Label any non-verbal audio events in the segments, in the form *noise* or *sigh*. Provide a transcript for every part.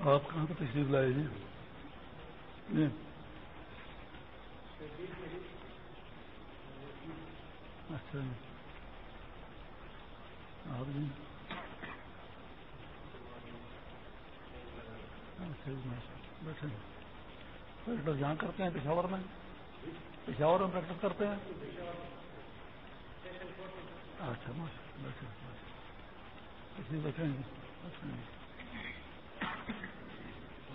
آپ کہاں پہ تشریف لائے اچھا جی۔, جی اچھا آپ جی۔ بیٹھے پریکٹس جہاں کرتے ہیں پشاور میں۔ پشاور میں پریکٹس کرتے ہیں۔ اچھا ماشاء بیٹھے بیٹھے ہیں۔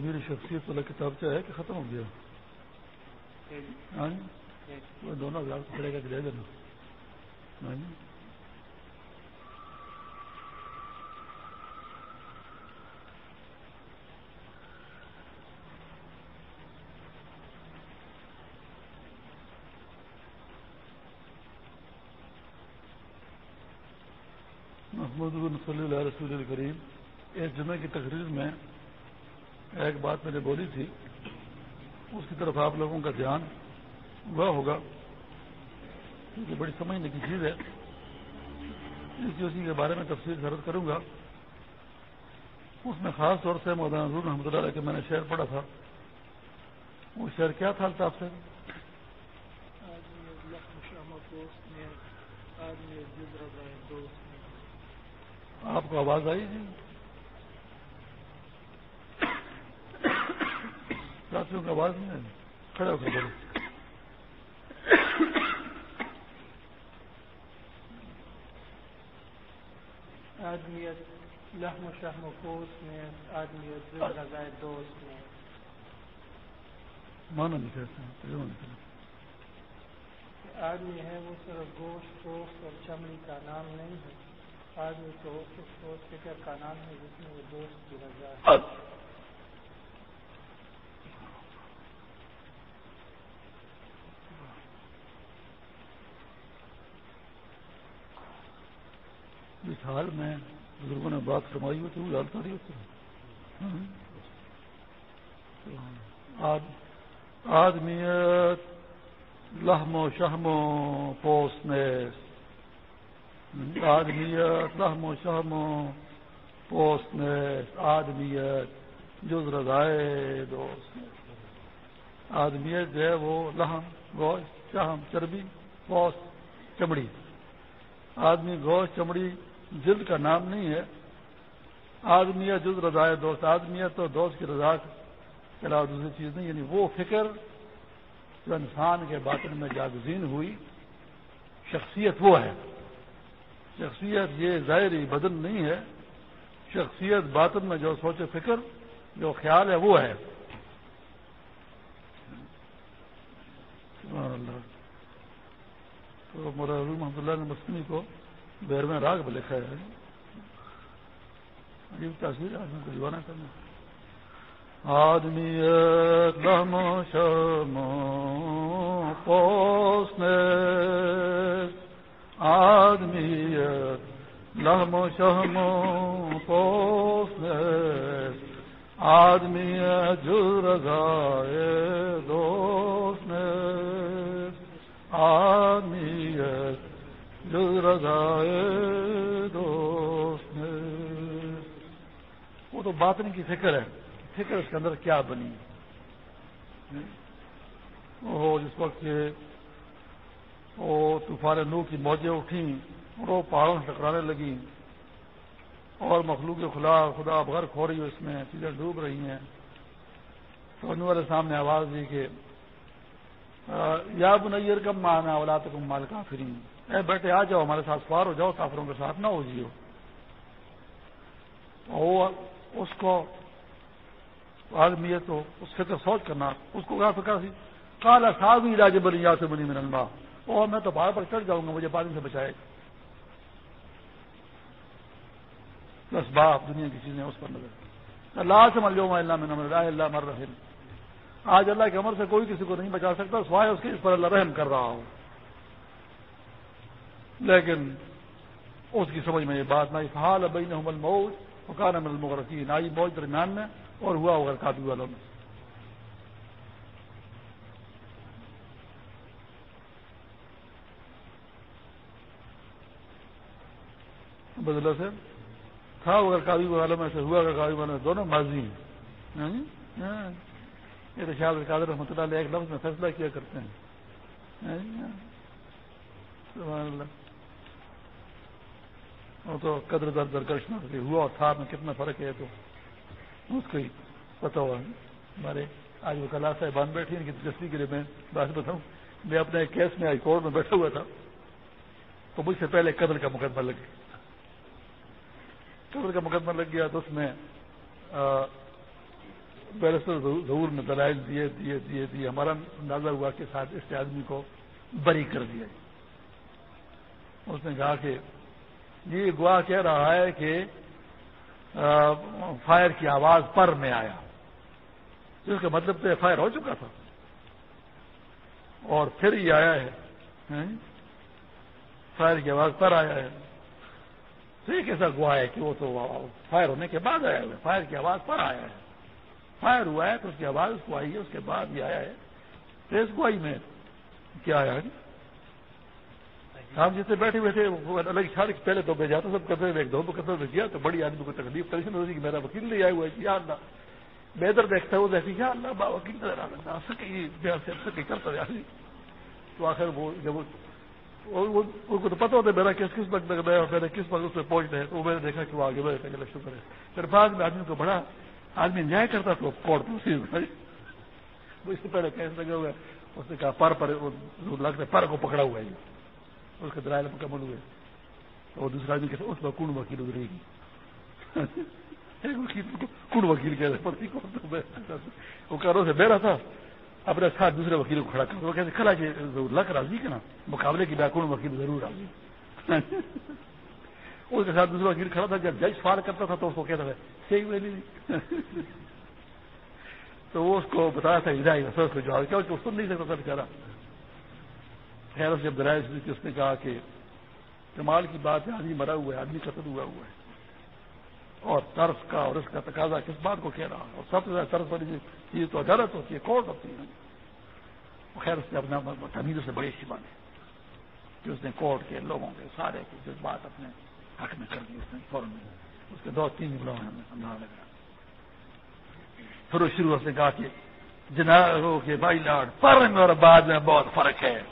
میری شخصیت والا کتاب چاہے کہ ختم ہو گیا؟ ہاں جی۔ دونوں ہزار کھڑے گا کہ دے دینا۔ ہاں جی؟ صلی اللہ رسول الکریم ایک جمعے کی تقریر میں ایک بات میں نے بولی تھی، اس کی طرف آپ لوگوں کا دھیان ہوا ہوگا، کیونکہ بڑی سمجھنے کی چیز ہے۔ اس اسی کے بارے میں تفصیل ضرورت کروں گا۔ اس میں خاص طور سے مولانا نظور رحمۃ اللہ کے میں نے شعر پڑھا تھا۔ وہ شعر کیا تھا الطاف سے؟ آپ کو آواز آئی جی؟ ساتھیوں کی آواز نہیں آئی کھڑے ہو کر آدمیت لحم و شہم و پوس میں آدمیت لگائے دوست میں۔ مانا نہیں کہتے ہیں آدمی ہے وہ صرف گوشت گوشت اور چمڑی کا نام نہیں ہے۔ آدمی تو اس فکر کا نام ہے جس میں وہ دوست کی رضا ہے۔ حال میں بزرگوں نے بات فرمائی ہوئی وہ جانتا نہیں ہوتی آدمیت لحم و شہم و پوسنیس آدمیت لحم و شہم و پوسنیس آدمیت جز رضائے دوست۔ آدمیت جو ہے وہ لحم، گوشت شہم چربی پوست چمڑی۔ آدمی گوشت، چمڑی جلد کا نام نہیں ہے۔ آدمی جز رضا دوست۔ آدمی تو دوست کی رضا کے علاوہ دوسری چیز نہیں یعنی وہ فکر جو انسان کے باطن میں جاگزین ہوئی، شخصیت وہ ہے۔ شخصیت یہ ظاہری بدن نہیں ہے، شخصیت باطن میں جو سوچ فکر، جو خیال ہے وہ ہے۔ تو مولانا محمد اللہ نے مسلم کو بیر میں راگ میں لکھا ہے۔ عجیب تاثیر آدمی کو دیوانہ کرنا۔ آدمی لم شم پوسنے۔ آدمی لہم لم شم پوسنے۔ آدمی جر گائے دوست آدمی دوست وہ تو باطن کی فکر ہے۔ فکر اس کے اندر کیا بنی؟ وہ جس وقت وہ طوفان نو کی موجیں اٹھیں اور وہ پہاڑوں سے ٹکرانے لگی اور مخلوق خلا، خدا غرق ہو رہی ہے، اس میں چیزیں ڈوب رہی ہیں۔ تو والے سامنے آواز دی کہ یا بنیر کم مانا اولا تو مال کافرین اے بیٹے، آ جاؤ، ہمارے ساتھ سوار ہو جاؤ، کافروں کے ساتھ نہ ہو جی ہو اس کو آدمی ہے تو اس فکر سوچ کرنا، اس کو کیا فکر سی کالا صاحب ہی راج بنی یا سے بنی میرا اللہ اور میں تو باہر پر چڑھ جاؤں گا، مجھے پانی سے بچائے۔ گا بس باپ، دنیا کی چیزیں اس پر نظر۔ اللہ سے مل اللہ میں نمر اللہ مر رحم۔ آج اللہ کے عمر سے کوئی کسی کو نہیں بچا سکتا، سوائے اس کے اس پر اللہ رحم کر رہا ہوں۔ لیکن اس کی سمجھ میں یہ بات نہ فحال بین حمل موج فقان مل مغرقین آئی موج درمیان میں اور ہوا ہوگا کابی والوں میں۔ بدلا سے تھا اگر کابی والوں میں سے، ہوا اگر کابی والوں میں دونوں ماضی ہیں۔ ہاں جی؟ ہاں۔ یہ تو شاید قادر رحمۃ اللہ علیہ ایک لفظ میں فیصلہ کیا کرتے ہیں۔ ہاں جی؟ ہاں۔ اللہ۔ وہ تو قدر در درکش نہ ہوا اور تھا میں کتنا فرق ہے تو اس کو ہی پتا ہوا۔ ہمارے آج وہ کلا صاحب بان بیٹھی ان کی دلچسپی کے لیے میں بات بتاؤں۔ میں اپنے کیس میں ہائی کورٹ میں بیٹھا ہوا تھا۔ تو مجھ سے پہلے قدر کا مقدمہ لگ گیا۔ قدر کا مقدمہ لگ گیا تو اس میں بیرسٹر ظہور میں دلائل دیے دیے دیے دیے۔ ہمارا اندازہ ہوا کہ ساتھ اس آدمی کو بری کر دیا اس نے کہا کہ جی، یہ گواہ کہہ رہا ہے کہ فائر کی آواز پر میں آیا۔ جس کا مطلب تو فائر ہو چکا تھا۔ اور پھر یہ آیا ہے فائر کی آواز پر آیا ہے۔ تو ایک ایسا گواہ ہے کہ وہ تو فائر ہونے کے بعد آیا ہے۔ فائر کی آواز پر آیا ہے۔ فائر ہوا ہے تو اس کی آواز اس کو آئی ہے اس کے بعد یہ آیا ہے۔ تو اس گواہی میں کیا آیا ہے؟ ہم جس سے بیٹھے ہوئے تھے الگ چھاڑ پہلے تو بھیجا تو سب کرتے ایک دو کرتے کیا تو بڑی آدمی کو تکلیف ٹینشن ہوتی کہ میرا وکیل نہیں آیا ہوا ہے یا اللہ بہتر دیکھتا ہے وہ دیکھتی یا اللہ، با وکیل نظر آ رہا سکے کرتا ہے یعنی۔ تو آخر وہ جب ان کو تو پتا ہوتا ہے میرا کس کس وقت لگ ہے اور میرا کس وقت اس میں پہنچنا ہے، تو میں نے دیکھا کہ وہ آگے بڑھے تھے شکر ہے۔ پھر بعد میں آدمی کو بڑا آدمی انجوائے کرتا تو کورٹ اس سے پہلے کیسے لگے ہوئے اس نے کہا، پر پر لگتا ہے، پر کو پکڑا ہوا ہے۔ اس کے درائل مکمل ہوئے۔ تو وہ دوسرا آدمی کہتے اس میں کون وکیل ادھرے گی *laughs* کون وکیل کہہ رہے پڑتی وہ کرو سے بہ رہا تھا اپنے ساتھ دوسرے وکیل کو کھڑا کر وہ کہتے کھڑا کہ لک راضی کہ نا؟ مقابلے کی بیا کون وکیل ضرور راضی *laughs* اس کے ساتھ دوسرا وکیل کھڑا تھا، جب جج فار کرتا تھا تو اس کو کہتا تھا، صحیح ہوئے نہیں *laughs* تو وہ اس کو بتایا تھا، ہدایت کو جواب کیا اس کو سن نہیں سکتا تھا بیچارا خیر جب درائز ہوئی اس نے کہا کہ کمال کی بات ہے، آدمی مرا ہوا ہے، آدمی قتل ہوا ہوا ہے۔ اور طرف کا اور اس کا تقاضا کس بات کو کہہ رہا اور سب سے زیادہ طرف والی چیز تو عدالت ہوتی ہے کورٹ ہوتی ہے؟ خیر اس نے اپنا تمیزوں سے بڑی اچھی بات ہے کہ اس نے کورٹ کے لوگوں کے سارے کے جس بات اپنے حق میں کر دی اس نے فوراً اس کے دو تین لوگ ہمیں سمجھانے لگا۔ پھر شروع اس نے کہا کہ جناب کے بھائی لاڈ پر اور بعد میں بہت فرق ہے۔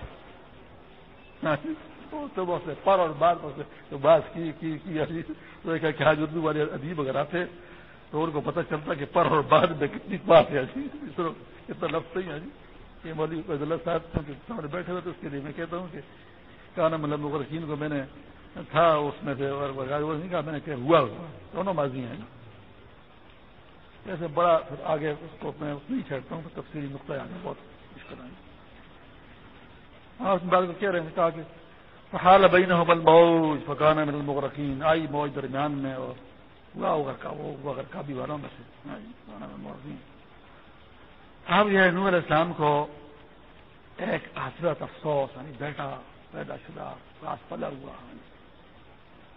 صبح سے پر اور بعد تو بات کی کی کی تو کہا کہ آج اردو والے ادیب اگر آتے تو ان کو پتہ چلتا کہ پر اور بعد میں کتنی بات ہے جی اتنا لفظ نہیں ہے جی یہ مولوی عبد اللہ صاحب سامنے بیٹھے ہوئے تو اس کے لیے میں کہتا ہوں کہ کانا مطلب مغرقین کو میں نے تھا، اس میں سے نہیں کہا، میں نے کہ ہوا ہوا۔ دونوں ماضی ہیں۔ ایسے بڑا پھر آگے اس کو میں نہیں چھیڑتا ہوں تفصیلی نقطۂ آگے بہت مشکل ہے ہاں اس بات کو کہہ رہے ہیں، کہا کہ حال بین بل موج فکانا من المغرقین آئی موج درمیان میں اور ہوا ہوگا کا وہ اگر کابی والوں میں سے۔ اب یہ نور علیہ السلام کو ایک حسرت افسوس یعنی بیٹا پیدا شدہ راس پلا ہوا۔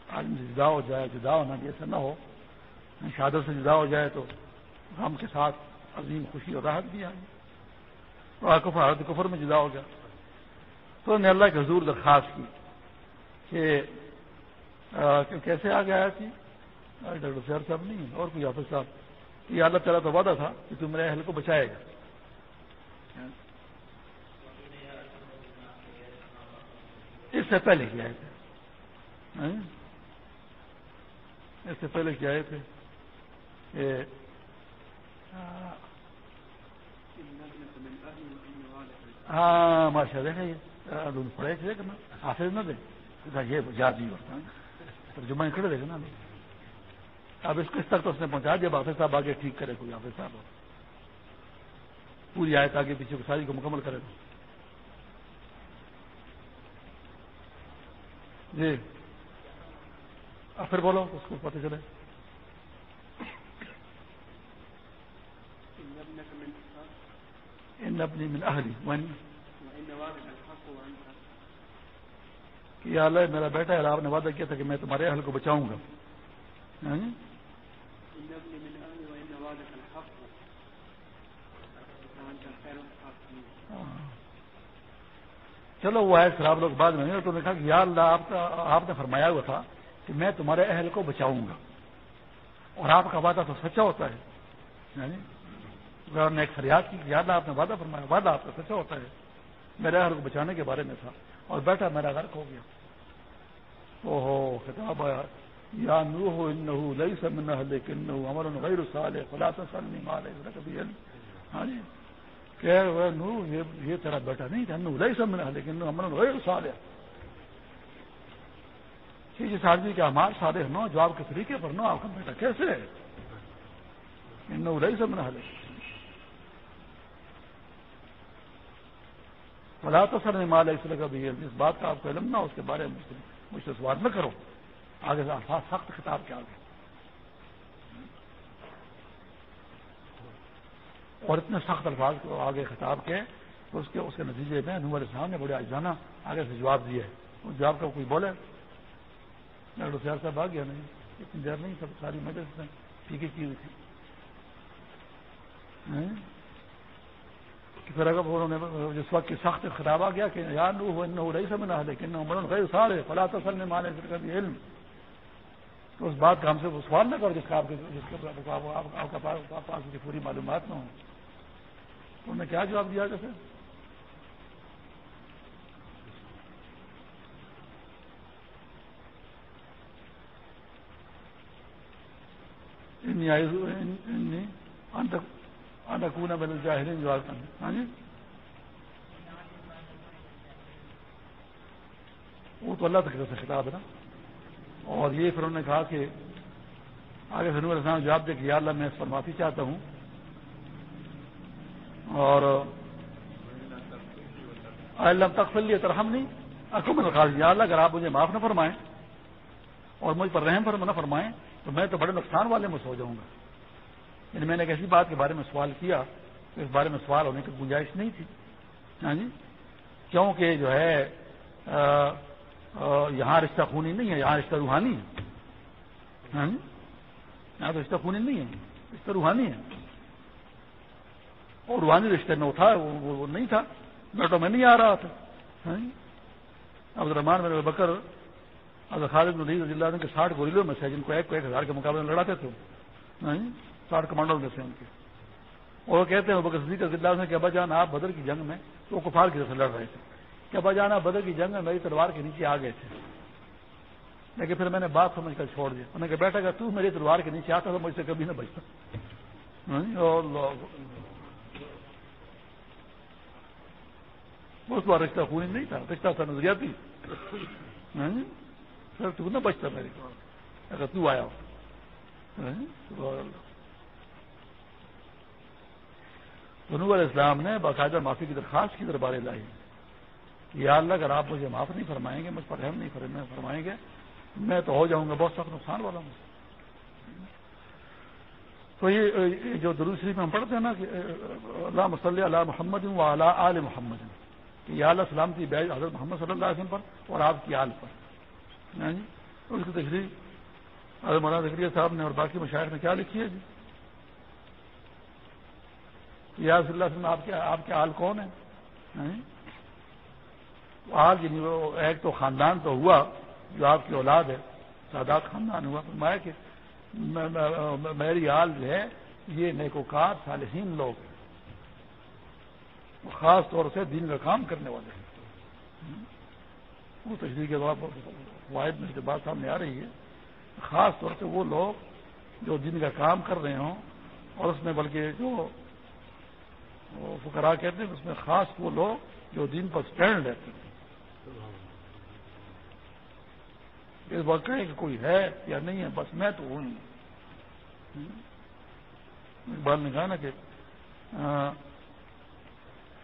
آدمی جدا ہو جائے، جدا ہونا جیسے نہ ہو۔ یعنی شادت سے جدا ہو جائے تو غم کے ساتھ عظیم خوشی اور راحت بھی آئی۔ اور کفر کفر میں جدا ہو گیا۔ تو انہوں نے اللہ کے حضور درخواست کی کہ کیسے آگے آیا تھی؟ ڈاکٹر سیار صاحب نہیں اور کوئی حافظ صاحب۔ یہ اللہ تعالیٰ تو وعدہ تھا کہ تم میرے اہل کو بچائے گا۔ اس سے پہلے کیا آئے تھے۔ ہاں؟ اس سے پہلے کیا آئے تھے کہ ہاں ماشاء اللہ پڑے تھے نا؟ حافظ نہ دے یہ یاد نہیں ہوتا۔ ترجمہ کھڑے دے گا نا اب اس کس تک تو اس نے پہنچا جب حافظ صاحب آگے ٹھیک کرے، کوئی حافظ صاحب پوری آیت آگے پیچھے ساری کو مکمل کرے۔ گا جی۔ اب پھر بولو، اس کو پتہ چلے۔ ان اپنی من اہلی کہ اللہ میرا بیٹا ہے آپ نے وعدہ کیا تھا کہ میں تمہارے اہل کو بچاؤں گا۔ ہاں؟ جی؟ چلو وہ ہے خراب لوگ بعد میں تو نے کہا کہ یا اللہ آپ کا آپ نے فرمایا ہوا تھا کہ میں تمہارے اہل کو بچاؤں گا۔ اور آپ کا وعدہ تو سچا ہوتا ہے۔ یعنی نے ایک فریاد کی یا اللہ آپ نے وعدہ فرمایا وعدہ آپ کا سچا ہوتا ہے۔ میرے اہل کو بچانے کے بارے میں تھا اور بیٹا میرا غرق ہو گیا۔ او ہو خطاب آیا۔ یا نو ہو ان لئی سمنا لیکن امر غیر سال خلا سال نہیں مال ہاں جی۔ کہ نو یہ تیرا بیٹا نہیں تھا۔ نو لئی سمنا لیکن امر غیر سال ہے جس آدمی کے امار سادے نو جو آپ کے طریقے پر نو، آپ کا بیٹا کیسے ہے؟ نو لئی سمنا لے بلا تو سر نے مال اس طرح کا بھی جس بات کا آپ کو علم نہ اس کے بارے میں مجھ سے سوال نہ کرو. آگے سے الفاظ سخت خطاب کے آگے. اور اتنے سخت الفاظ کو آگے خطاب کے، تو اس کے اس کے نتیجے میں نور اسلام نے بڑے اجانا آگے سے جواب دیے. اس جواب کا کوئی بولے؟ ڈاکٹر سیار صاحب آ گیا نہیں. اتنی دیر نہیں، سب ساری مدد ٹھیک کی ہوئی تھی. پھر اگر انہوں نے جس وقت کی سخت خطاب آ گیا کہ یار نو ہو ان رہی سمجھنا ہے لیکن غیر سارے فلا تسل نے مانے پھر کبھی علم تو اس بات کا ہم سے وہ سوال نہ کرو جس کا آپ جس کے آپ کا پاس کی پوری معلومات نہ ہوں تو انہوں نے کیا جواب دیا جیسے؟ انکونا بن جاہرین جواب کرنا ہاں جی؟ وہ تو اللہ تک سے خطاب ہے نا. اور یہ پھر انہوں نے کہا کہ آگے سے نور جواب دے کہ یا اللہ میں اس پر معافی چاہتا ہوں. اور اللہ تک فلی نہیں اکمل خاص یا اللہ اگر آپ مجھے معاف نہ فرمائیں اور مجھ پر رحم پر نہ فرمائیں تو میں تو بڑے نقصان والے میں سو جاؤں گا. یعنی میں نے ایک ایسی بات کے بارے میں سوال کیا تو اس بارے میں سوال ہونے کی گنجائش نہیں تھی۔ ہاں جی؟ کیونکہ جو ہے یہاں رشتہ خونی نہیں ہے، یہاں رشتہ روحانی ہے۔ ہاں جی؟ یہاں تو رشتہ خونی نہیں ہے، رشتہ روحانی ہے۔ اور روحانی رشتے میں اٹھا وہ نہیں تھا۔ بیٹو میں نہیں آ رہا تھا۔ ہاں جی؟ عبد الرحمان میرے بکر اب خالد رضی اللہ کے ساٹھ گوریلوں میں سے جن کو ایک کو ایک ہزار کے مقابلے میں لڑاتے تھے۔ ہاں جی؟ ساٹھ کمانڈر میں سے ان کے۔ اور وہ کہتے ہیں بکر صدیق رضی اللہ کہ ابا جان، آپ بدر کی جنگ میں وہ کفار کی طرف سے لڑ رہے تھے۔ کہ ابا جان، آپ بدر کی جنگ میں میری تلوار کے نیچے آ گئے تھے۔ لیکن پھر میں نے بات سمجھ کر چھوڑ دیا۔ انہوں نے کہا، بیٹا کہ تو میری تلوار کے نیچے آتا تو مجھ سے کبھی نہ بچتا۔ ہاں اس بار رشتہ خونی نہیں تھا، رشتہ تھا نظریاتی۔ سر تو نہ بچتا میرے کو۔ اگر تو آیا ہو۔ دنو اسلام نے باقاعدہ معافی کی درخواست کی دربارے لائی یا اللہ، اگر آپ مجھے معاف نہیں فرمائیں گے، مجھ پر رحم نہیں فرمائیں گے میں تو ہو جاؤں گا، بہت سخت نقصان والا ہوں۔ تو یہ جو دروسری میں ہم پڑھتے ہیں نا کہ اللہ مسلی اللہ محمد و اعلیٰ عل محمد، کہ یا اللہ سلام کی بیج حضرت محمد صلی اللہ علیہ وسلم پر اور آپ کی آل پر۔ ہاں جی؟ اس کی تشریح حضرت مولانا ذکریہ صاحب نے اور باقی مشاعر نے کیا لکھی ہے جی؟ یا صلی اللہ وسلم، آپ کے آپ کے حال کون ہے آج یعنی وہ ایک تو خاندان تو ہوا، جو آپ کی اولاد ہے سادات خاندان ہوا، فرمایا کہ میری حال جو ہے، یہ نیکوکار، صالحین لوگ ہیں۔ خاص طور سے دین کا کام کرنے والے ہیں۔ وہ تشریح کے بعد واحد میں سے بات سامنے آ رہی ہے۔ خاص طور سے وہ لوگ جو دن کا کام کر رہے ہوں، اور اس میں بلکہ جو فکرا کہتے ہیں اس میں خاص وہ لوگ جو دن پر اسٹینڈ رہتے ہیں۔ اس بات کہیں کہ کوئی ہے یا نہیں ہے، بس میں تو ہوں۔ اقبال نے کہا نا کہ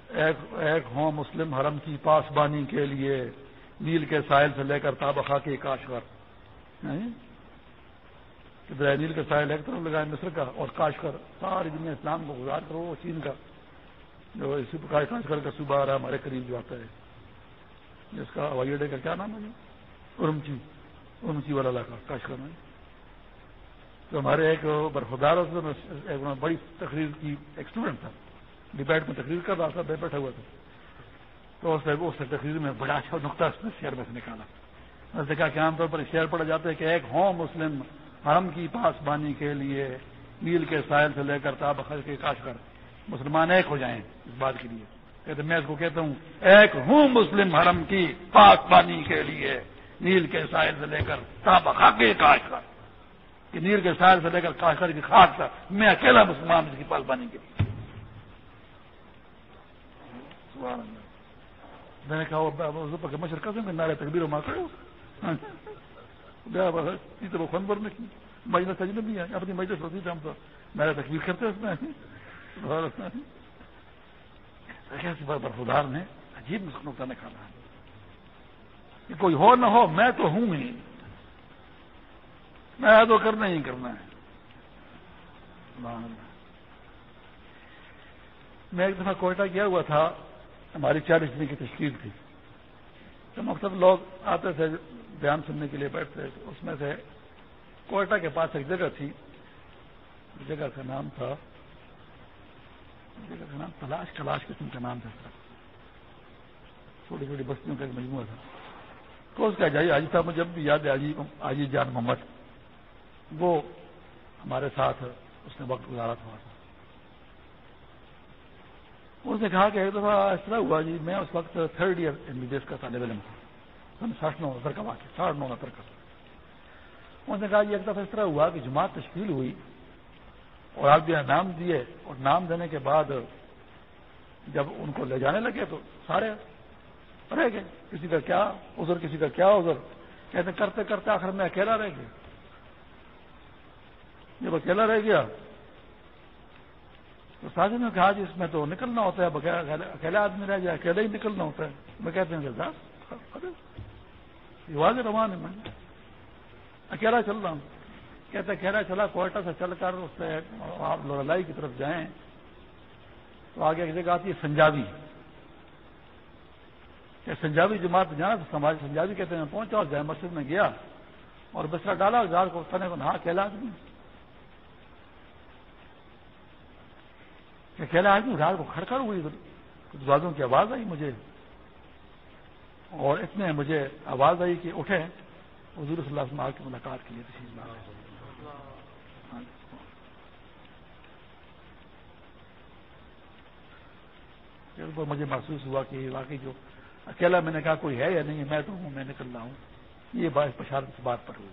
ایک ہوں مسلم حرم کی پاسبانی کے لیے نیل کے ساحل سے لے کر تابخا کے کاشور۔ ہاں جی؟ نیل کے سائل ایک طرف لگائے مصر کا اور کاش کر ساری دنیا اسلام کو گزار کرو، وہ چین کا۔ جو اسی پرکار کاش کر کا صبح آ رہا ہمارے قریب جو آتا ہے۔ جس کا ہوائی اڈے کا کیا نام ہے جی؟ ارمچی ارمچی والا علاقہ، کاش کر میں تو ہمارے ایک برفدار ایک بڑی تقریر کی ایک اسٹوڈنٹ تھا۔ ڈبیٹ میں تقریر کر رہا تھا بیٹھا ہوا تھا۔ تو اس نے تقریر میں بڑا اچھا نقطہ اس نے شہر میں سے نکالا۔ اس نے کہا کہ عام طور پر شہر پڑا جاتا ہے کہ ایک ہوں مسلم حرم کی پاسبانی کے لیے نیل کے سائل سے لے کر تاب کے کاش کر۔ مسلمان ایک ہو جائیں اس بات کے لیے۔ کہتے میں اس کو کہتا ہوں، ایک ہوں مسلم حرم کی پاسبانی کے لیے نیل کے سائل سے لے کر تاب کے کاش کر کہ نیل کے سائل سے لے کر کاش کر کی خاص تک۔ میں اکیلا مسلمان اس کی پاسبانی کے لیے۔ میں نے کہا مشر کر نارے تقبیر و ماں کرو تو مجلس تجربہ بھی ہے، اپنی مجلس ہوتی تھی ہم تو میرا تقبیر کرتے اس میں۔ برفدار نے عجیب نقطہ نکالا کہ کوئی ہو نہ ہو، میں تو ہوں ہی۔ میں تو کرنا ہی کرنا ہے۔ میں ایک دفعہ کوئٹہ گیا ہوا تھا، ہماری چالیس دن کی تشکیل تھی۔ تو مقصد لوگ آتے تھے بیان سننے کے لیے بیٹھتے تھے اس میں سے کوئٹہ کے پاس ایک جگہ تھی، جگہ کا نام تھا نام تلاش کلاش قسم کا نام تھا۔ چھوٹی چھوٹی بستیوں کا ایک مجموعہ تھا۔ تو اس کا جائی، حاجی صاحب، مجھے جب بھی یاد ہے آجی جان محمد۔ وہ ہمارے ساتھ اس نے وقت گزارا تھا۔ اس نے کہا کہ ایک دفعہ اس طرح ہوا جی میں اس وقت third year M B B S کا طالب علم تھا۔ ساٹھ نو ستر کا واقع ساٹھ نو ستر کا۔ انہوں نے کہا یہ ایک دفعہ اس طرح ہوا کہ جماعت تشکیل ہوئی۔ اور آپ جو نام دیے اور نام دینے کے بعد جب ان کو لے جانے لگے تو سارے رہ گئے۔ کسی کا کیا ادھر کسی کا کیا ادھر کہتے کرتے کرتے آخر میں اکیلا رہ گیا۔ جب اکیلا رہ گیا تو ساجد نے کہا جی اس میں تو نکلنا ہوتا ہے اکیلا آدمی رہ جائے اکیلا ہی نکلنا ہوتا ہے۔ میں کہتے ہیں کہ واضح روان ہے، میں اکیلا چل رہا ہوں۔ کہتے اکیلا چلا، کوئٹہ سے چل کر اس سے آپ لوڑائی کی طرف جائیں. تو آگے ایک جگہ آتی ہے، سنجاوی. کہ سنجاوی جماعت جانا تو سماج سنجاوی کہتے ہیں پہنچا اور جائے مسجد میں گیا اور بچہ ڈالا گار کو تنے کو نہا اکیلا آدمی. کہ اکیلا آدمی رات کو کھڑکڑ ہوئی کچھ کی آواز آئی مجھے. اور اتنے مجھے آواز آئی کہ اٹھے حضور صلی اللہ علیہ وسلم کی ملاقات کے لیے تشریف لا مجھے محسوس ہوا کہ واقعی جو اکیلا میں نے کہا کوئی ہے یا نہیں، میں تو ہوں، میں نکل رہا ہوں۔ یہ باعث پشارت اس بات پر ہوئی۔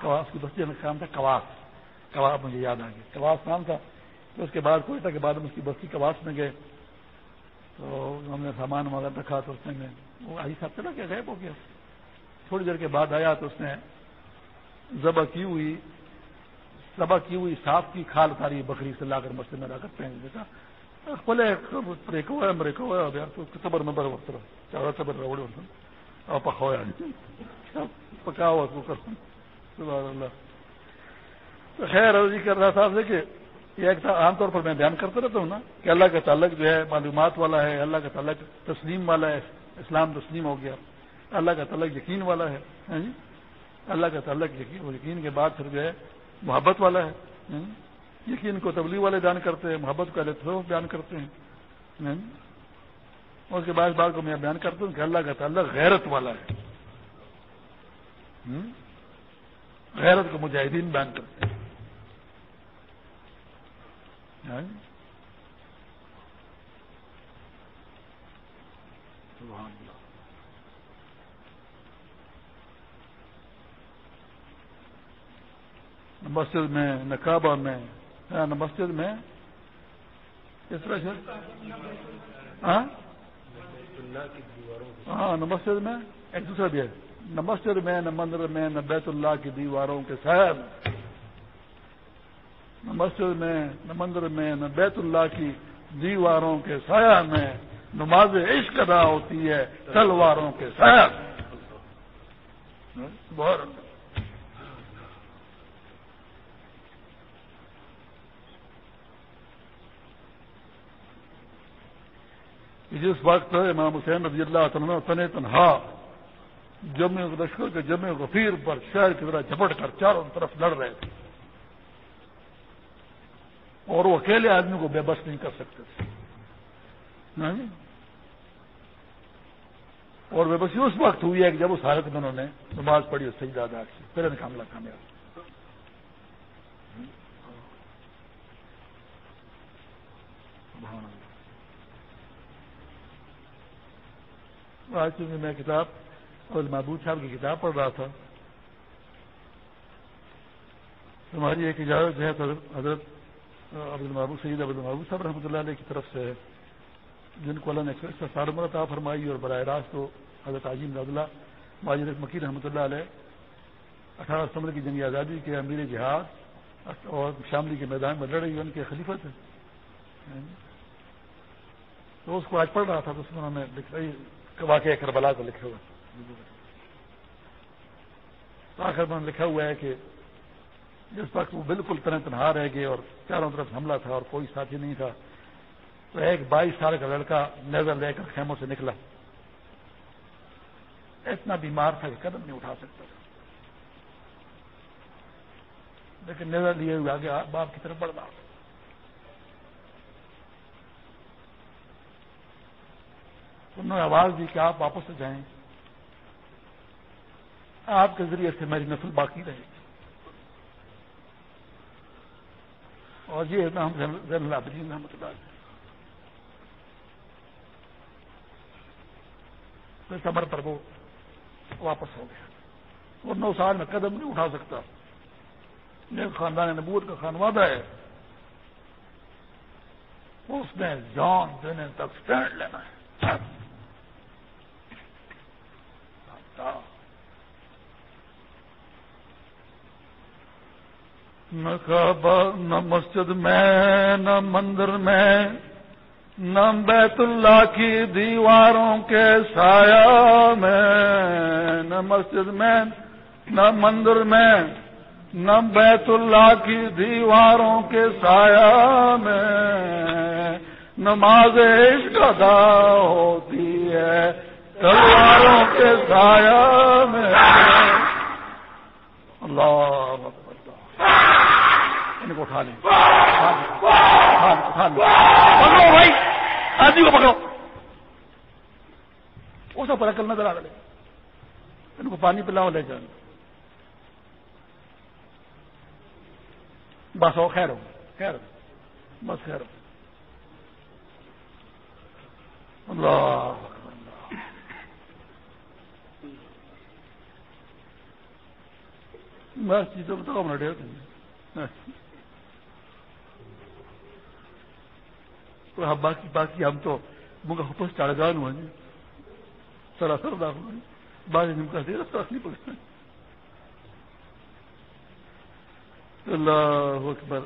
کواس کی بستی میں کام تھا کواس۔ کباب مجھے یاد آ گیا۔ کباس نام تھا تو اس کے بعد کوئٹہ کے بعد ہم اس کی بستی کباس میں گئے۔ تو ہم نے سامان والا رکھا تو اس نے وہ آئی صاحب چلا کیا غائب ہو گیا۔ تھوڑی دیر کے بعد آیا تو اس نے ذبح کی ہوئی۔ ذبح کی ہوئی صاف کی، کھال اتاری بکری سے لا کر مسجد میں لا کر پہن دیتا۔ پہلے ریکو ریکو صبر میں بر وقت چار صبر روڑے اور پکایا پکا ہوا سبحان اللہ۔ تو خیر عرضی جی کر رہا تھا سے کہ یہ ایک عام طور پر میں بیان کرتا رہتا ہوں نا، کہ اللہ کا تعلق جو ہے، معلومات والا ہے، اللہ کا تعلق تسلیم والا ہے، اسلام تسلیم ہو گیا۔ اللہ کا تعلق یقین والا ہے ہاں جی؟ اللہ کا تعلق یقین یقین کے بعد پھر جو ہے محبت والا ہے۔ یقین کو تبلیغ والے بیان کرتے ہیں، محبت کو اللہ بیان کرتے ہیں۔ اس کے بعد بات کو میں بیان کرتا ہوں کہ اللہ کا تعلق غیرت والا ہے۔ غیرت کو مجاہدین بیان کرتے ہیں۔ مسجد میں نقابہ میں، نہ مسجد میں۔ کس طرح ہاں نہ مسجد میں۔ ایک دوسرا بھی ہے۔ نہ مسجد میں، نہ مندر میں، نہ بیت اللہ کی دیواروں کے صاحب نہ مسجد میں، نہ مندر میں، نہ بیت اللہ کی دیواروں کے سایہ میں نماز عشق ادا ہوتی ہے، تلواروں کے سایہ جس وقت امام حسین رضی اللہ تعالیٰ تن تنہا جمع لشکر کے جمع غفیر پر شہر کی طرح جھپٹ کر چاروں طرف لڑ رہے تھے۔ اور وہ اکیلے آدمی کو بے بس نہیں کر سکتے تھے۔ ہاں جی؟ اور بے بسی اس وقت ہوئی ہے کہ جب اس حالت میں انہوں نے نماز پڑھی اور صحیح دادا کی۔ پھر ان کا حملہ کامیاب۔ آج چونکہ میں کتاب اور محبوب صاحب کی کتاب پڑھ رہا تھا۔ ہماری ایک اجازت ہے تو حضرت عبد المحبوب سید عبد المحبوب صاحب رحمۃ اللہ علیہ کی طرف سے جن کو اللہ نے سارمر عطا فرمائی اور براہ راست تو حضرت عظیم اللہ، ماجد مکی رحمۃ اللہ علیہ، اٹھارہ ستمبر کی جنگی آزادی کے امیر جہاد اور شاملی کے میدان میں لڑ رہی ان کے خلیفت ہیں تو اس کو آج پڑھ رہا تھا تو اس میں انہوں نے واقعہ کربلا کو لکھے ہوئے آخر میں لکھا ہوا ہے کہ جس وقت وہ بالکل تنہ تنہا رہ گئے اور چاروں طرف حملہ تھا اور کوئی ساتھی نہیں تھا، تو ایک بائیس سال کا لڑکا نظر لے کر خیموں سے نکلا۔ اتنا بیمار تھا کہ قدم نہیں اٹھا سکتا تھا۔ لیکن نظر لیے ہوئے آگے باپ کی طرف بڑھ رہا انہوں نے آواز دی کہ آپ واپس جائیں۔ آپ کے ذریعے سے میری نسل باقی رہے گی۔ اور یہ نام زین العابدین رحمۃ اللہ پھر سمر پر وہ واپس ہو گیا۔ وہ نو سال میں قدم نہیں اٹھا سکتا۔ نیک خاندان نبوت کا خانوادہ ہے۔ اس نے جان دینے تک اسٹینڈ لینا ہے۔ نہ کعبہ، نہ مسجد میں، نہ مندر میں، نہ بیت اللہ کی دیواروں کے سایہ میں، نہ مسجد میں، نہ مندر میں، نہ بیت اللہ کی دیواروں کے سایہ میں، نماز عشق ادا ہوتی ہے تلواروں کے سایہ میں۔ اللہ ان کو اٹھا لیں۔ اٹھا لیں پکڑو بھائی۔ آدمی کو پکڑو۔ وہ سب پر نظر آ رہے۔ ان کو پانی پلاؤ، لے جائیں بس ہو، خیر ہو۔ خیر بس خیر ہو۔ اللہ۔ بس چیزوں کو تو ہم لڑے ہوتے ہیں باقی باقی ہم تو مگر حفظ چاڑگان ہوئے ہیں جی، سراسر داخل ہوئے بعض ہم کہتے رستہ نہیں پکڑتے اللہ اکبر۔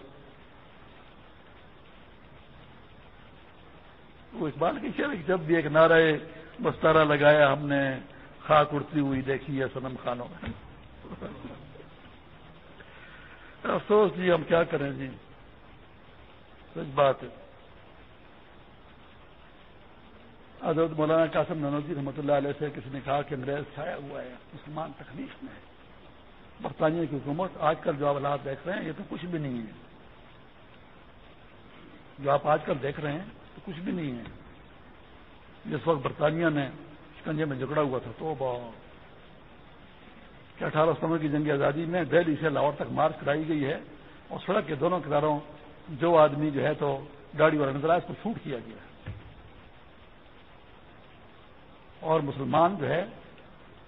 وہ اقبال کی شعر جب بھی ایک نعرہ بستارا لگایا ہم نے، خاک اڑتی ہوئی دیکھی ہے سنم خانوں میں۔ افسوس جی ہم کیا کریں جی؟ سچ بات ہے۔ حضرت مولانا قاسم ننوزی رحمۃ اللہ علیہ سے کسی نے کہا کہ انگریز چھایا ہوا ہے، مسلمان تکلیف میں ہے۔ برطانیہ کی حکومت آج کل جو آپ حالات دیکھ رہے ہیں، یہ تو کچھ بھی نہیں ہے۔ جو آپ آج کل دیکھ رہے ہیں، تو کچھ بھی نہیں ہے۔ جس وقت برطانیہ نے شکنجے میں جھگڑا ہوا تھا، تو بہت۔ کہ اٹھارہ ستمبر کی جنگی آزادی میں دہلی سے لاہور تک مارچ کرائی گئی ہے اور سڑک کے دونوں کناروں جو آدمی جو ہے تو گاڑی والا نظر آیا اس کو شوٹ کیا گیا اور مسلمان جو ہے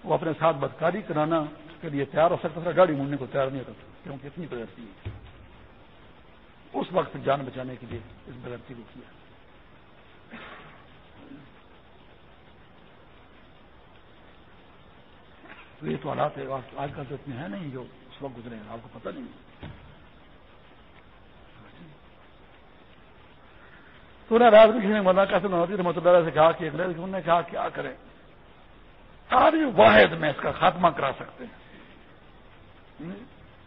وہ اپنے ساتھ بدکاری کرانا کے لیے تیار ہو سکتا تھا، گاڑی مڑنے کو تیار نہیں ہوتا تھا، کیونکہ اتنی بدرتی ہے۔ اس وقت جان بچانے کے لیے اس بدرتی کو کیا۔ تو یہ تو حالات آج کل تو اتنے ہیں نہیں جو اس وقت گزرے ہیں، آپ کو پتہ نہیں تو نے رات میں کسی نے مولانا قاسم نوازی رحمۃ اللہ سے کہا کہ انگریز نے کہا کیا کریں؟ آر واحد میں اس کا خاتمہ کرا سکتے ہیں۔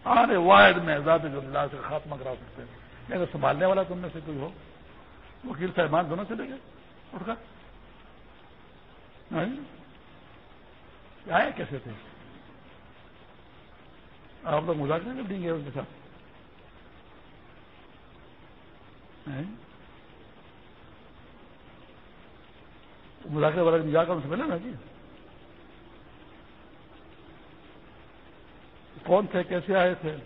آر واحد میں آزاد اللہ سے خاتمہ کرا سکتے ہیں۔ اگر سنبھالنے والا تم میں سے کوئی ہو؟ وکیل صاحبان دونوں چلے گئے۔ اٹھ کر۔ آئے کیسے تھے؟ آپ لوگ مذاکرے کر دیں گے ان کے ساتھ۔ مذاکرے والا جا کر ان سے نا جی؟ کون تھے؟ کیسے آئے تھے؟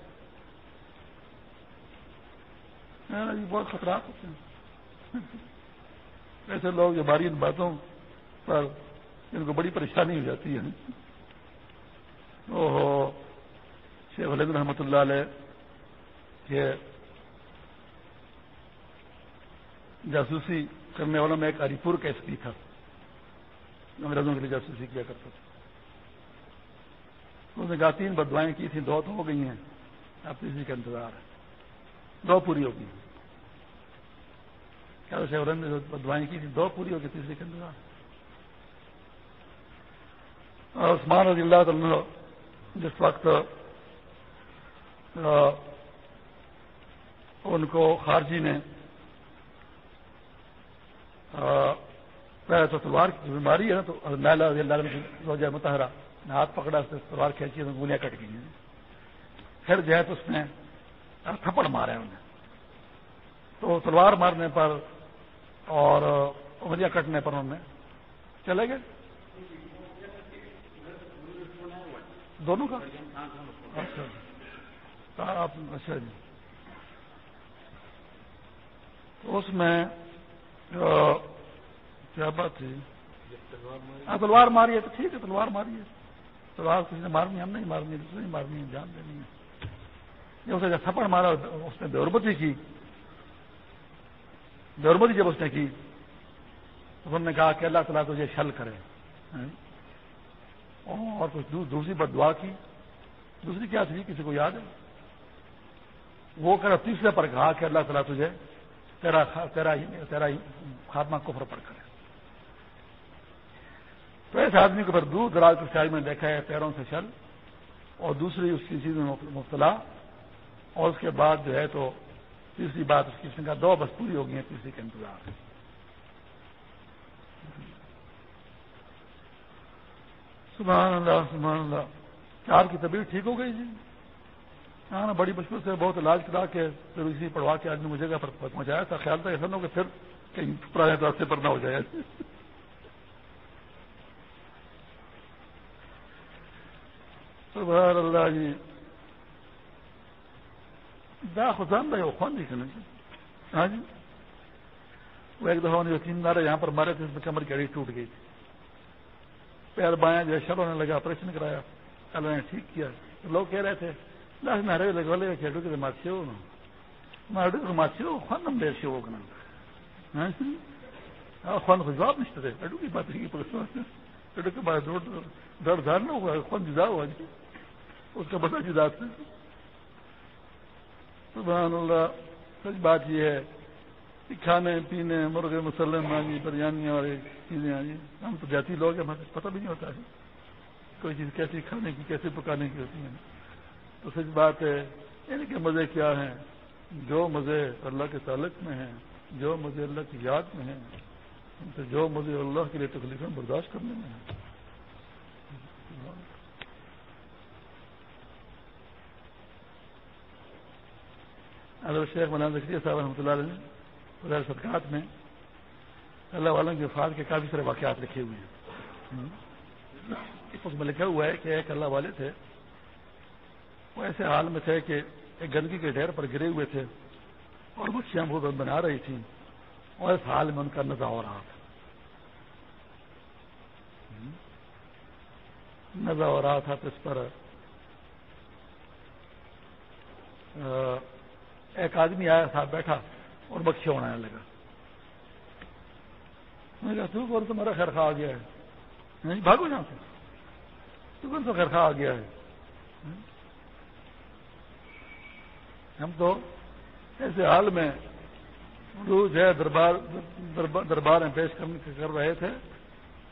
جی بہت خطرات ہوتے ہیں۔ ایسے لوگ جو ہماری ان باتوں پر ان کو بڑی پریشانی ہو جاتی ہے۔ او ہو شیخ علیہ رحمۃ اللہ علیہ کہ جاسوسی کرنے والوں میں ایک علی پور کا ایس پی تھا۔ انگریزوں کے لیے جاسوسی کیا کرتا تھا۔ اس نے کہا، تین بدوائیں کی تھیں، دو تو ہو گئی ہیں۔ اب تیسری کا انتظار ہے۔ دو پوری ہو گئی کیا شیورن نے بدوائیں کی تھیں، دو پوری ہو گئی تیسری کا انتظار اور عثمان رضی اللہ تعالی جس وقت ان کو خارجی نے پہلے تو تلوار کی بیماری ہے نا تو میلا رضی اللہ روزہ متحرہ نے ہاتھ پکڑا، اس تلوار کھینچی تو گولیاں کٹ گئی ہیں۔ پھر جو ہے تو اس نے تھپڑ مارے انہیں تو تلوار مارنے پر اور انگلیاں کٹنے پر انہوں نے چلے گئے۔ دونوں کا؟ اچھا جی۔ اچھا جی۔ تو اس میں کیا بات تھی؟ ہاں تلوار ماری ہے تو ٹھیک ہے، تلوار ماری ہے۔ تلوار کسی نے مارنی، ہم نہیں مارنی دوسرے نہیں مارنی، جان دینی ہے۔ جب اسے جب تھپڑ مارا، اس نے دوربتی کی۔ دوربتی جب اس نے کی، تو انہوں نے کہا کہ اللہ تعالیٰ تجھے شل کرے۔ اور کچھ دوسری بد دعا کی۔ دوسری کیا تھی؟ کسی کو یاد ہے؟ وہ کر تیسرے پر کہا کہ اللہ تعالیٰ تجھے تیرا تیرا تیرا خاتمہ کفر پر کرے۔ تو ایسے آدمی کو پھر دور دراز کی سائز میں دیکھا ہے، پیروں سے چل اور دوسری اس کی چیز میں مبتلا۔ اور اس کے بعد جو ہے تو تیسری بات اس کی دو بس پوری ہو گئی ہے تیسری کا انتظار۔ سبحان اللہ سبحان اللہ۔ چار کی طبیعت ٹھیک ہو گئی جی؟ ہاں بڑی مشکل سے بہت علاج کرا کے پھر اسی پڑھوا کے آدمی مجھے پر پہنچایا تھا، خیال تھا، ایسا نہ ہو کہ پھر کہیں پرانے راستے پر نہ ہو جائے۔ *laughs* سبحان اللہ جی۔ دا خزان دا خون جی۔ ہاں جی۔ وہ ایک دفعہ یقین دار یہاں پر مارے تھے، اس میں کمر کی اڑی ٹوٹ گئی تھی۔ پیر بایاں جو ہے ہونے لگا آپریشن کرایا۔ اللہ نے ٹھیک کیا۔ لوگ کہہ رہے تھے لاس میں ہرے لگا لے کہ ڈوکے مات ہو ڈوکے مات سے ہو خون نم دیر سے ہو کنا خون کو جواب نہیں تھے اڈو کی بات کی پولیس اڈو کے بعد ڈر دھار نہ ہوا، خون جدا ہوا۔ جی اس کا بتا جدا تھا۔ سبحان اللہ، سچ بات یہ ہے۔ کھانے، پینے، مرغے مسلم آئیں بریانی اور چیزیں آئیں ہم تو جاتی لوگ ہیں ہمیں پتہ بھی نہیں ہوتا ہے۔ کوئی چیز کیسی کھانے کی، کیسے پکانے کی ہوتی ہے تو سچ بات ہے یعنی ان کے مزے کیا ہیں؟ جو مزے اللہ کے تعلق میں ہیں، جو مزے اللہ کی یاد میں ہیں ان سے جو مزے اللہ کے لیے تکلیفیں برداشت کرنے میں ہیں۔ اگر شیخ مولانا ذکریہ صاحب رحمۃ اللہ علیہ صدقات میں اللہ والوں کے وفات کے کافی سارے واقعات لکھے ہوئے ہیں۔ اس میں لکھا ہوا ہے کہ ایک اللہ والے تھے۔ وہ ایسے حال میں تھے کہ ایک گندگی کے ڈھیر پر گرے ہوئے تھے اور مچھلیاں وہ بنا رہی تھیں اور اس حال میں ان کا نظا ہو رہا تھا۔ نظا ہو رہا تھا تو اس پر ایک آدمی آیا تھا، بیٹھا۔ اور بچے اڑانے لگا۔ میں کہا، تو تمہارا خیر خواہ آ گیا ہے۔ نہیں بھاگو جہاں سے۔ تو کون سا خیر خواہ آ گیا ہے۔ ہم تو ایسے حال میں روز ہے، دربار دربار میں پیش کر رہے تھے۔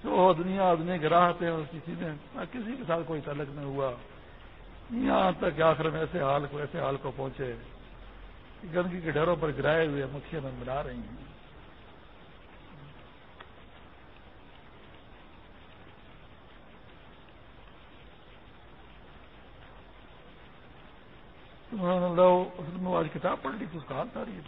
تو دنیا آدمی کے راہ پہ کسی نے کسی کے ساتھ کوئی تعلق نہیں ہوا۔ یہاں تک آخر میں ایسے حال کو، ایسے حال کو پہنچے۔ گندگی کے ڈروں پر گرائے ہوئے مکھیاں میں ملا رہی ہیں۔ آج کتاب پڑھ لی تو اس کا حال تھا رہی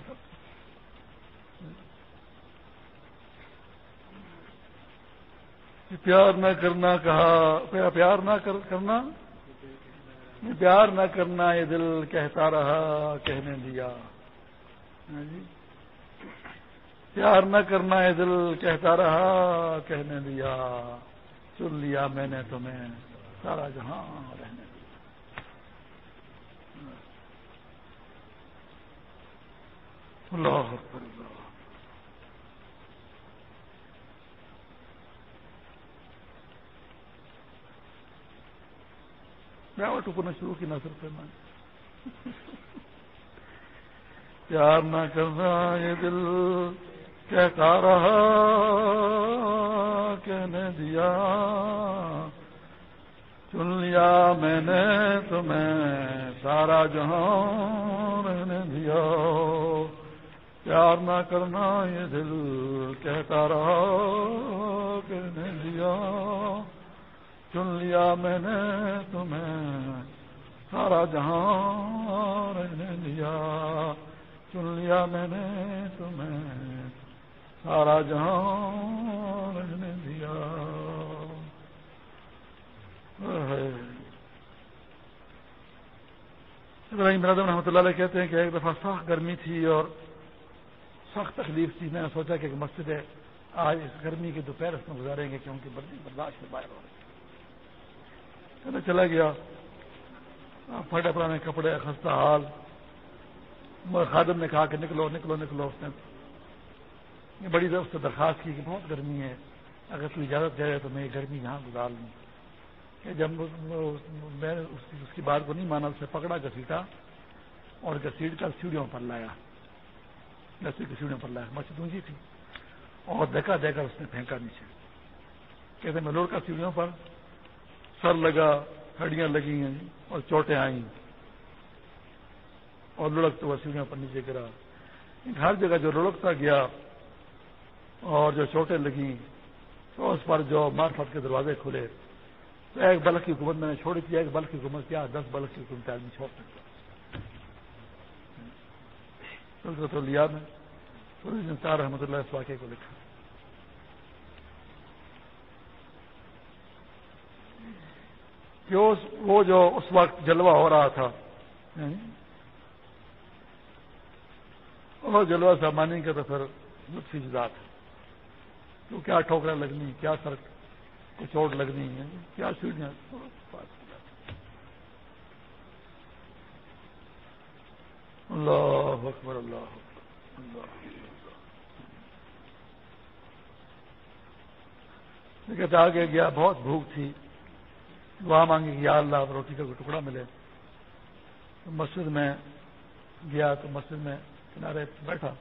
پیار نہ کرنا، کہا، پیار نہ کرنا۔ پیار نہ کرنا یہ دل کہتا رہا، کہنے دیا ہاں جی؟ پیار نہ کرنا یہ دل کہتا رہا، کہنے دیا چن لیا میں نے تمہیں، سارا جہاں رہنے اللہ میں وہ ٹکنا شروع کی نظر پہ میں۔ پیار نہ کرنا یہ دل کہتا رہا، کہنے دیا، چن لیا میں نے تمہیں سارا جہاں رہنے دیا۔ پیار نہ کرنا یہ دل کہتا رہا، کہنے دیا۔ چن لیا میں نے تمہیں، سارا جہاں رہنے دیا چن لیا میں نے تمہیں، سارا جہاں رہنے دیا ابراہیم برادر رحمۃ اللہ علیہ کہتے ہیں کہ ایک دفعہ سخت گرمی تھی اور سخت تکلیف تھی۔ میں نے سوچا کہ مسجد ہے۔ آج اس گرمی کے دوپہر اس میں گزاریں گے کیونکہ برداشت سے باہر ہو رہے میں چلا گیا۔ پھٹے پرانے کپڑے، خستہ حال۔ خادم نے کہا کہ نکلو نکلو نکلو۔ اس نے بڑی دیر سے درخواست کی کہ بہت گرمی ہے۔ اگر تو اجازت دے رہے تو میں یہ گرمی یہاں گزار لوں۔ کہ جب میں اس کی بات کو نہیں مانا، اسے پکڑا گسیٹا اور گسیٹ کا سیڑھیوں پر لایا۔ گسی کی سیڑھیوں پر لایا۔ مسجد اونچی تھی۔ اور دیکھا دیکھا اس نے پھینکا نیچے۔ کہتے میں لوڑ کا سیڑھیوں پر سر لگا، ہڈیاں لگی ہیں اور چوٹیں آئیں۔ اور لڑکتے ہوئے سیڑھیاں پر نیچے گرا۔ ہر جگہ جو لڑکتا گیا اور جو چوٹیں لگیں، تو اس پر جو مار پھٹ کے دروازے کھلے۔ تو ایک بلک کی حکومت میں نے چھوڑی تھی، ایک بلک کی حکومت کیا، دس بلک کی حکومت آدمی چھوڑ سکتا تو لیا میں چار رحمۃ اللہ اس واقعے کو لکھا۔ کہ وہ جو اس وقت جلوہ ہو رہا تھا یعنی وہ جلوہ سامانی کا تو پھر لطفی جدا تھا تو کیا ٹھوکریں لگنی، کیا سر کو چوٹ لگنی ہے کیا سیڑھیاں؟ اللہ اکبر، اللہ لیکن آگے گیا، بہت بھوک تھی۔ دعا مانگی کہ یا اللہ روٹی کا کوئی ٹکڑا ملے۔ تو مسجد میں گیا تو مسجد میں کنارے بیٹھا۔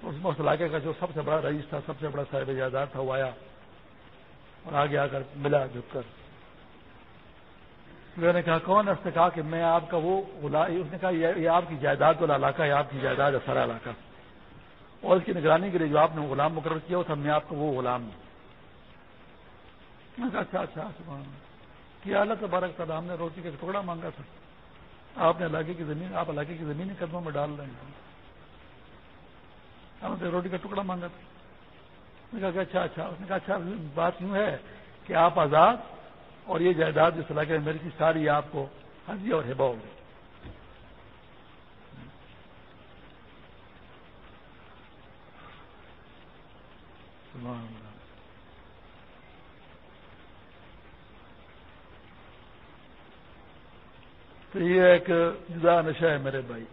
تو اس علاقے کا جو سب سے بڑا رئیس تھا، سب سے بڑا صاحب جائیداد تھا، وہ آیا اور آگے آ کر ملا جھک کر۔ میں نے کہا، کون اس نے کہا کہ میں آپ کا وہ اس نے کہا، یہ آپ کی جائیداد والا علاقہ ہے آپ کی جائیداد ہے، سارا علاقہ۔ اور اس کی نگرانی کے لیے جو آپ نے غلام مقرر کیا، وہ تھا، میں آپ کو وہ غلام۔ ہوں اچھا اچھا کیا اللہ تبارک تعالیٰ ہم نے روٹی کا ٹکڑا مانگا تھا۔ آپ نے علاقے کی زمین، آپ علاقے کی زمین قدموں میں ڈال رہے ہیں۔ ہم نے روٹی کا ٹکڑا مانگا تھا۔ کہا کہ اچھا اچھا۔ اس نے کہا اچھا بات یوں ہے کہ آپ آزاد اور یہ جائیداد جس علاقے میں میری کی ساری آپ کو حضی اور ہبا ہوگی تو یہ ایک جدا نشہ ہے میرے بھائی۔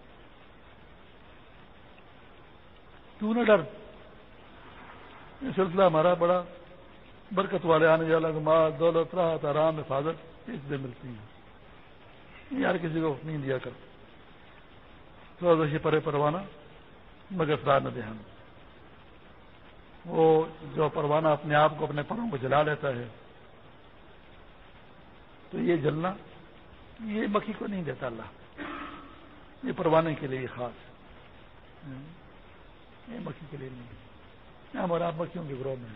تو نہ ڈر؟ یہ سلسلہ ہمارا بڑا برکت والے آنے والا ماں دولت، راحت، آرام، حفاظت اس سے ملتی ہے یار، کسی کو نہیں دیا کر تو پرے پروانہ، مگر فرار نہ دھیان وہ جو پروانہ اپنے آپ کو اپنے پروں کو جلا لیتا ہے، تو یہ جلنا یہ مکھی کو نہیں دیتا اللہ۔ یہ پروانے کے لیے خاص۔ یہ مکھی کے لیے نہیں۔ ہمارا آپ مکھیوں کے گروہ میں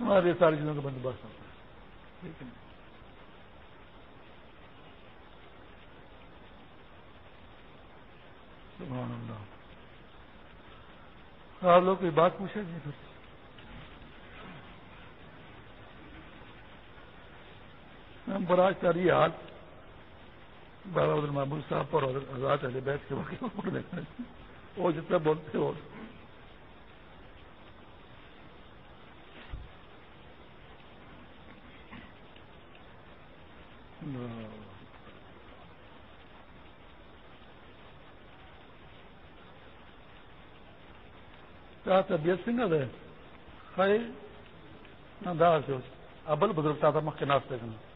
ہمارے ساری چیزوں کا بندوبست ہوتا ہے۔ ٹھیک ہے۔ سبحان اللہ۔ آپ لوگ کوئی بات پوچھے جی پھر؟ براج تاری حال بابا عبد المحمود صاحب پر آزاد اہل بیت کے واقعہ پڑھ دیتے وہ جتنا بولتے ہو کیا طبیعت سنگھ ہے خی دا ابل بزرگ تا مکھ کے ناستے کرنا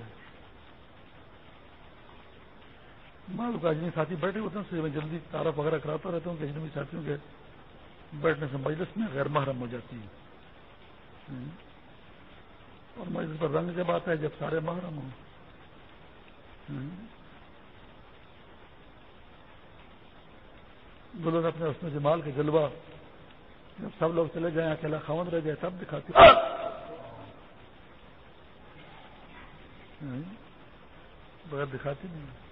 معلوم اجنبی ساتھی بیٹھے ہوتے ہیں میں جلدی تعارف وغیرہ کراتا رہتا ہوں کہ اجنبی ساتھیوں کے بیٹھنے سے مجلس میں غیر محرم ہو جاتی ہے۔ اور مجلس پر رنگ جب آتا ہے، جب سارے محرم ہوں۔ دلہن اپنے اس میں جمال کے جلوہ جب سب لوگ چلے جائیں، اکیلا خاون رہ جائے تب دکھاتے بغیر دکھاتی نہیں۔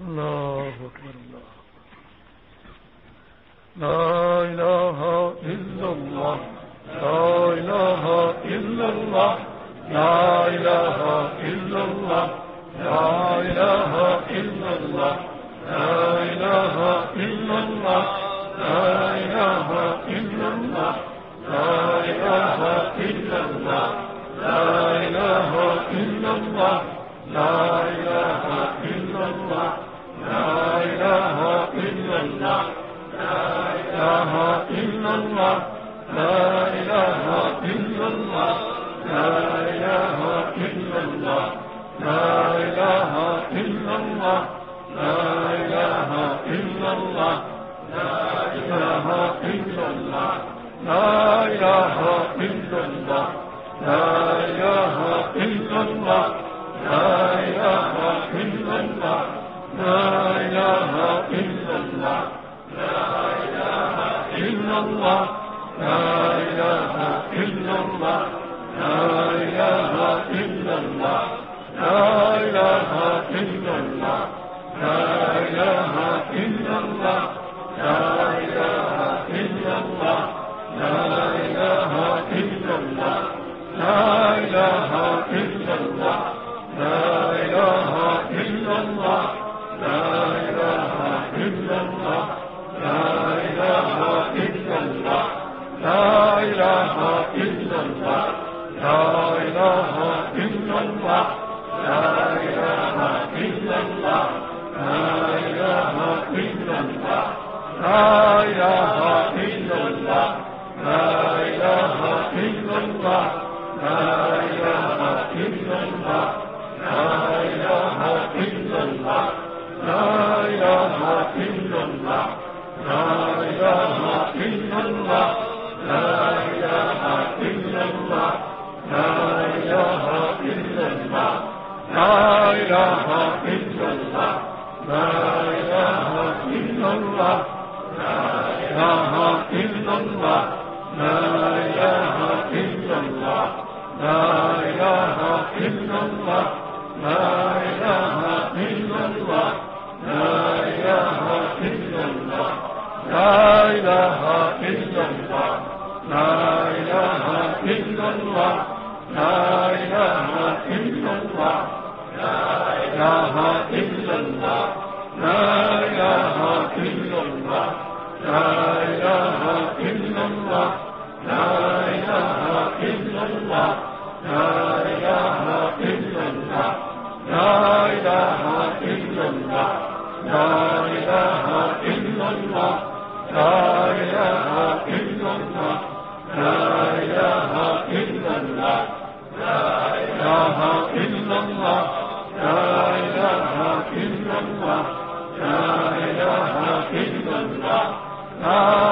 اللہ اکبر، اللہ۔ لا الہ الا اللہ، لا الہ الا اللہ، لا الہ الا اللہ، لا الہ الا اللہ، لا الہ الا اللہ، لا الہ الا اللہ، لا إله إلا الله لا إله إلا الله لا اللہ ہاں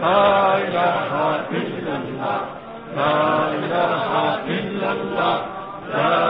لا إله إلا الله لا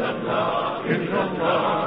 اللہ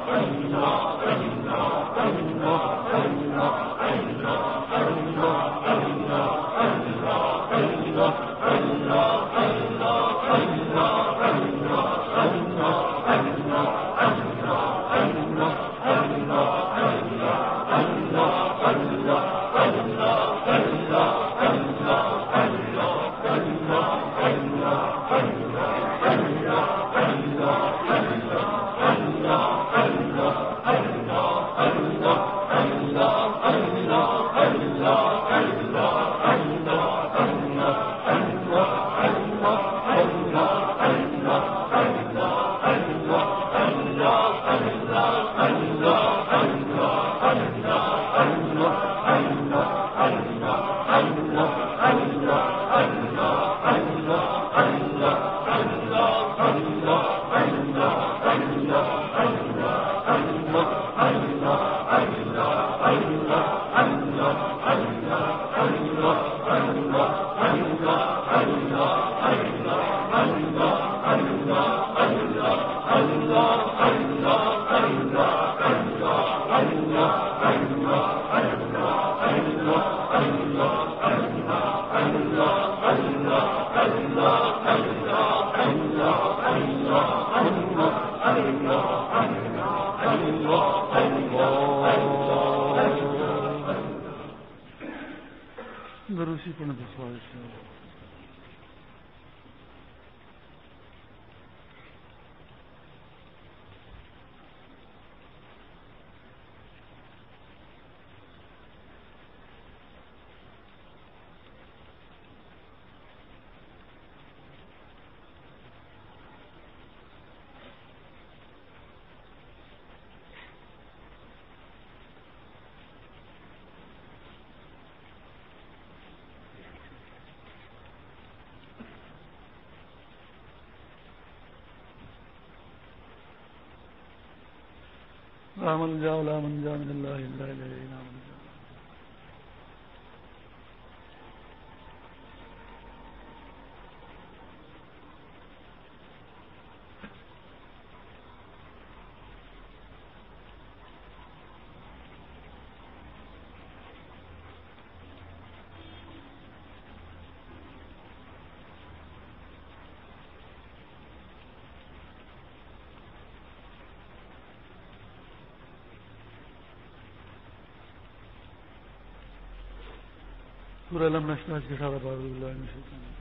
ہوں لا من جاء ولا من جاء من الله إلا إليه سورہ